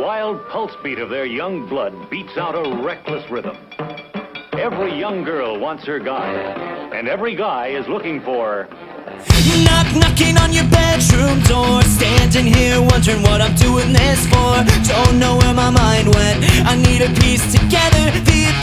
wild pulse beat of their young blood beats out a reckless rhythm. Every young girl wants her guy, and every guy is looking for. Knock knocking on your bedroom door, standing here wondering what I'm doing this for. Don't know where my mind went. I need a piece together. The